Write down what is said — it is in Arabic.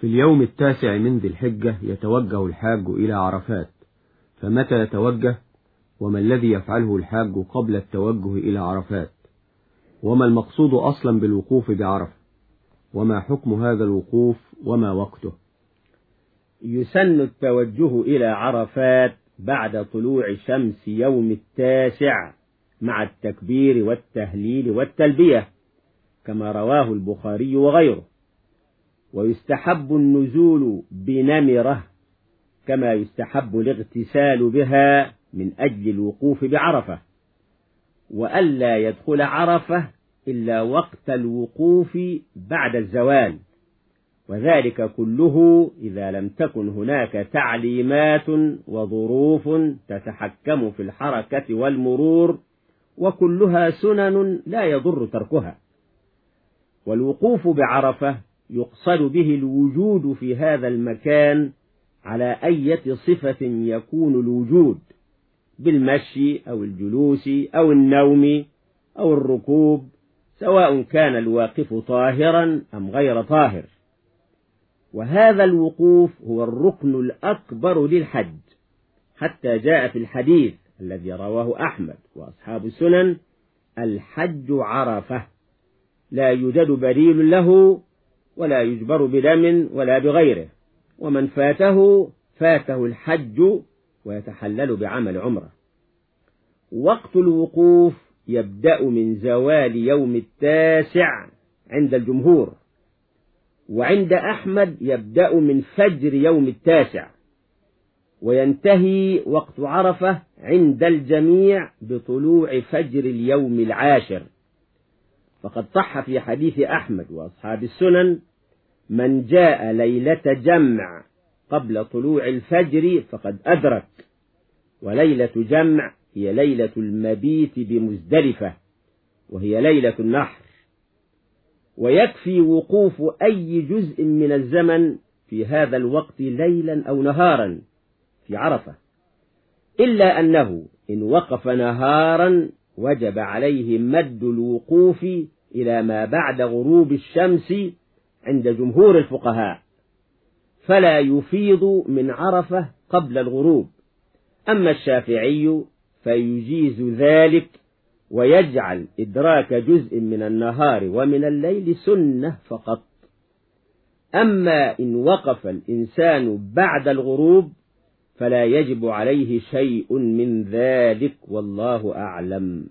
في اليوم التاسع من ذي الحجة يتوجه الحاج إلى عرفات فمتى يتوجه؟ وما الذي يفعله الحاج قبل التوجه إلى عرفات؟ وما المقصود أصلا بالوقوف بعرفة؟ وما حكم هذا الوقوف؟ وما وقته؟ يسن التوجه إلى عرفات بعد طلوع شمس يوم التاسع مع التكبير والتهليل والتلبية كما رواه البخاري وغيره. ويستحب النزول بنمرة كما يستحب الاغتسال بها من أجل الوقوف بعرفة وألا يدخل عرفة إلا وقت الوقوف بعد الزوال وذلك كله إذا لم تكن هناك تعليمات وظروف تتحكم في الحركة والمرور وكلها سنن لا يضر تركها. والوقوف بعرفة يقصد به الوجود في هذا المكان على أية صفة يكون الوجود بالمشي أو الجلوس أو النوم أو الركوب سواء كان الواقف طاهرا أم غير طاهر. وهذا الوقوف هو الركن الأكبر للحج حتى جاء في الحديث الذي رواه أحمد وأصحاب السنن الحج عرفة لا يوجد بديل له ولا يجبر بدم ولا بغيره. ومن فاته فاته الحج ويتحلل بعمل عمره. وقت الوقوف يبدأ من زوال يوم التاسع عند الجمهور. وعند أحمد يبدأ من فجر يوم التاسع. وينتهي وقت عرفة عند الجميع بطلوع فجر اليوم العاشر. فقد صح في حديث أحمد وأصحاب السنن من جاء ليلة جمع قبل طلوع الفجر فقد أدرك وليلة جمع هي ليلة المبيت بمزدلفة وهي ليلة النحر. ويكفي وقوف أي جزء من الزمن في هذا الوقت ليلا أو نهارا في عرفة إلا أنه إن وقف نهارا وجب عليه مد الوقوف إلى ما بعد غروب الشمس عند جمهور الفقهاء فلا يفيض من عرفة قبل الغروب. أما الشافعي فيجيز ذلك ويجعل إدراك جزء من النهار ومن الليل سنة فقط. أما إن وقف الإنسان بعد الغروب فلا يجب عليه شيء من ذلك والله أعلم.